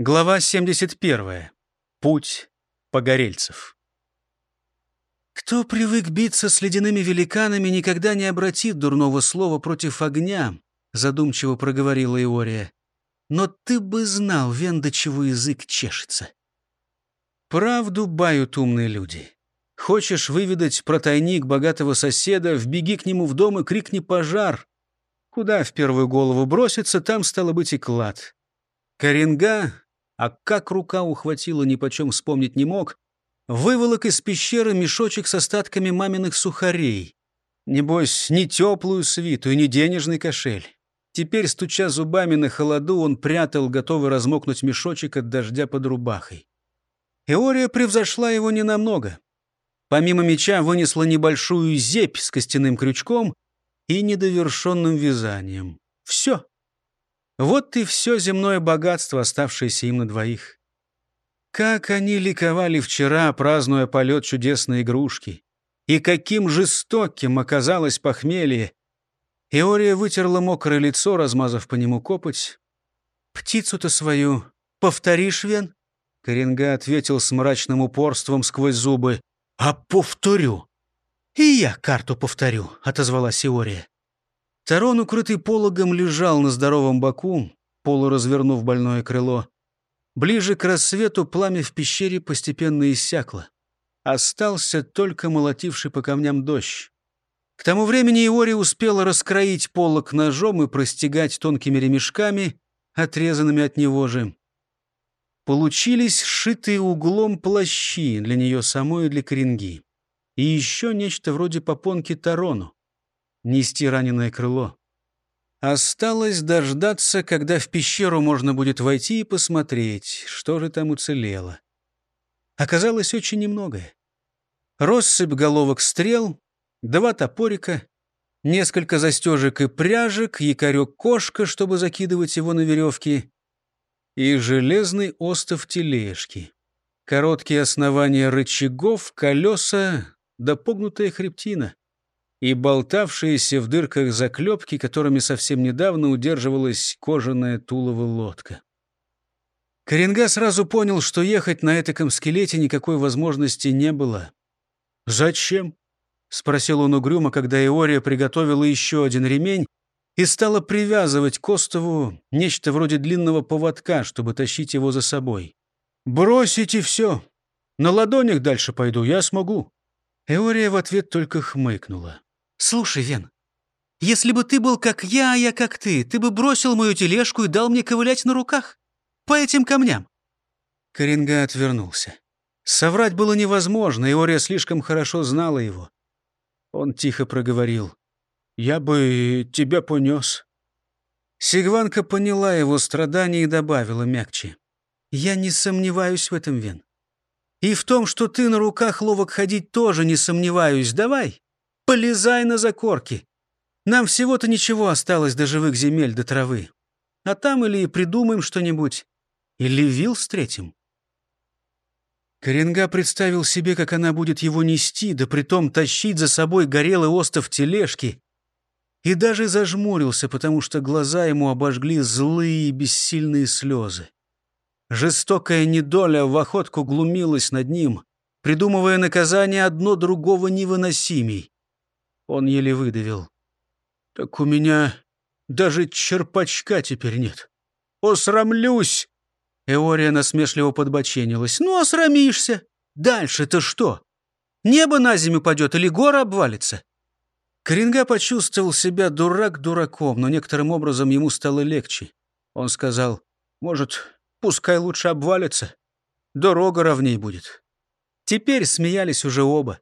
Глава 71. Путь погорельцев. Кто привык биться с ледяными великанами, никогда не обратит дурного слова против огня, задумчиво проговорила Иория. Но ты бы знал, Вен, до чего язык чешется. Правду бают умные люди. Хочешь выведать про тайник богатого соседа, вбеги к нему в дом и крикни «пожар». Куда в первую голову бросится, там, стало быть, и клад. Коренга а как рука ухватила, ни почем вспомнить не мог, выволок из пещеры мешочек с остатками маминых сухарей. Небось, не теплую свиту и не денежный кошель. Теперь, стуча зубами на холоду, он прятал, готовый размокнуть мешочек от дождя под рубахой. Эория превзошла его ненамного. Помимо меча вынесла небольшую зепь с костяным крючком и недовершенным вязанием. Все. Вот и все земное богатство, оставшееся им на двоих. Как они ликовали вчера, празднуя полет чудесной игрушки. И каким жестоким оказалось похмелье. Иория вытерла мокрое лицо, размазав по нему копоть. «Птицу-то свою повторишь, Вен?» Коренга ответил с мрачным упорством сквозь зубы. «А повторю!» «И я карту повторю», — отозвалась Иория. Тарон, укрытый пологом, лежал на здоровом боку, полуразвернув больное крыло. Ближе к рассвету пламя в пещере постепенно иссякло. Остался только молотивший по камням дождь. К тому времени Иори успела раскроить полог ножом и простегать тонкими ремешками, отрезанными от него же. Получились сшитые углом плащи для нее самой и для коренги. И еще нечто вроде попонки Тарону нести раненое крыло. Осталось дождаться, когда в пещеру можно будет войти и посмотреть, что же там уцелело. Оказалось очень немногое. Россыпь головок стрел, два топорика, несколько застежек и пряжек, якорек-кошка, чтобы закидывать его на веревки, и железный остов тележки. Короткие основания рычагов, колеса да погнутая хребтина и болтавшиеся в дырках заклепки, которыми совсем недавно удерживалась кожаная тулова лодка. Коренга сразу понял, что ехать на этаком скелете никакой возможности не было. «Зачем?» — спросил он угрюмо, когда Иория приготовила еще один ремень и стала привязывать к остову нечто вроде длинного поводка, чтобы тащить его за собой. «Бросите все! На ладонях дальше пойду, я смогу!» Эория в ответ только хмыкнула. «Слушай, Вен, если бы ты был как я, а я как ты, ты бы бросил мою тележку и дал мне ковылять на руках? По этим камням?» Коренга отвернулся. Соврать было невозможно, и Ория слишком хорошо знала его. Он тихо проговорил. «Я бы тебя понес». Сигванка поняла его страдания и добавила мягче. «Я не сомневаюсь в этом, Вен. И в том, что ты на руках ловок ходить, тоже не сомневаюсь. Давай, Полезай на закорки. Нам всего-то ничего осталось до живых земель, до травы. А там или придумаем что-нибудь, или вил встретим. Коренга представил себе, как она будет его нести, да притом тащить за собой горелый остов тележки, и даже зажмурился, потому что глаза ему обожгли злые и бессильные слезы. Жестокая недоля в охотку глумилась над ним, придумывая наказание одно другого невыносимей. Он еле выдавил. «Так у меня даже черпачка теперь нет. Осрамлюсь!» Эория насмешливо подбоченилась. «Ну, осрамишься. Дальше-то что? Небо на землю падет или гора обвалится?» Коренга почувствовал себя дурак дураком, но некоторым образом ему стало легче. Он сказал, «Может, пускай лучше обвалится. Дорога ровней будет». Теперь смеялись уже оба.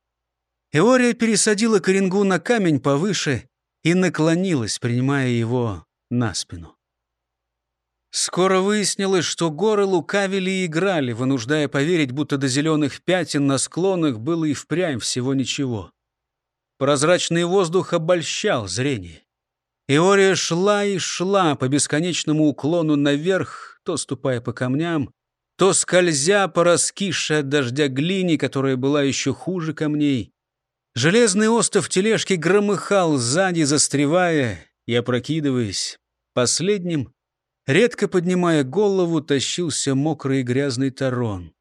Эория пересадила Коренгу на камень повыше и наклонилась, принимая его на спину. Скоро выяснилось, что горы лукавили и играли, вынуждая поверить, будто до зеленых пятен на склонах было и впрямь всего ничего. Прозрачный воздух обольщал зрение. Иория шла и шла по бесконечному уклону наверх, то ступая по камням, то скользя по раскисшей от дождя глине, которая была еще хуже камней. Железный остов тележки громыхал сзади, застревая и опрокидываясь. Последним Редко поднимая голову, тащился мокрый и грязный тарон.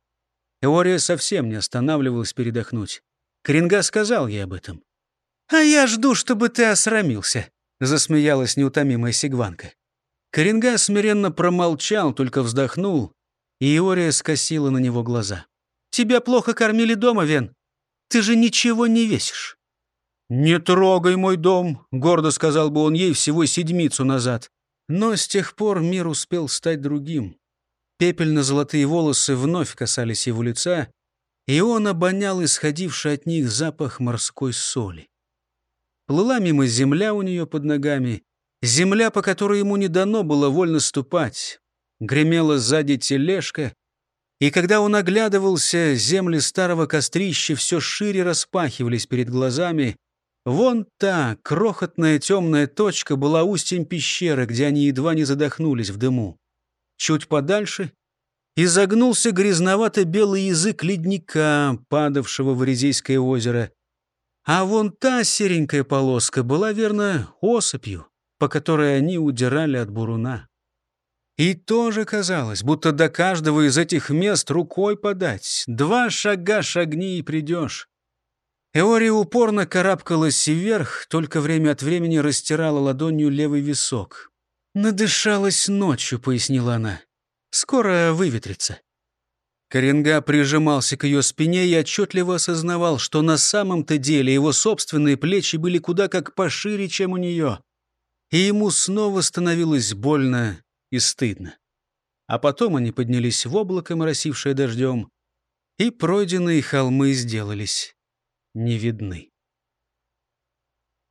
Эория совсем не останавливалась передохнуть. Коренга сказал ей об этом. «А я жду, чтобы ты осрамился», — засмеялась неутомимая сигванка. Коренга смиренно промолчал, только вздохнул, и Иория скосила на него глаза. «Тебя плохо кормили дома, Вен? Ты же ничего не весишь». «Не трогай мой дом», — гордо сказал бы он ей всего седмицу назад. Но с тех пор мир успел стать другим. Пепельно-золотые волосы вновь касались его лица, и он обонял исходивший от них запах морской соли. Плыла мимо земля у нее под ногами, земля, по которой ему не дано было вольно ступать. Гремела сзади тележка, и когда он оглядывался, земли старого кострища все шире распахивались перед глазами. Вон та крохотная темная точка была устьем пещеры, где они едва не задохнулись в дыму. Чуть подальше изогнулся грязновато-белый язык ледника, падавшего в Резейское озеро. А вон та серенькая полоска была, верно, осыпью, по которой они удирали от буруна. И тоже казалось, будто до каждого из этих мест рукой подать. Два шага шагни и придешь. Эория упорно карабкалась вверх, только время от времени растирала ладонью левый висок. «Надышалась ночью», — пояснила она. «Скоро выветрится». Коренга прижимался к ее спине и отчетливо осознавал, что на самом-то деле его собственные плечи были куда как пошире, чем у нее. И ему снова становилось больно и стыдно. А потом они поднялись в облако, моросившее дождем, и пройденные холмы сделались не видны.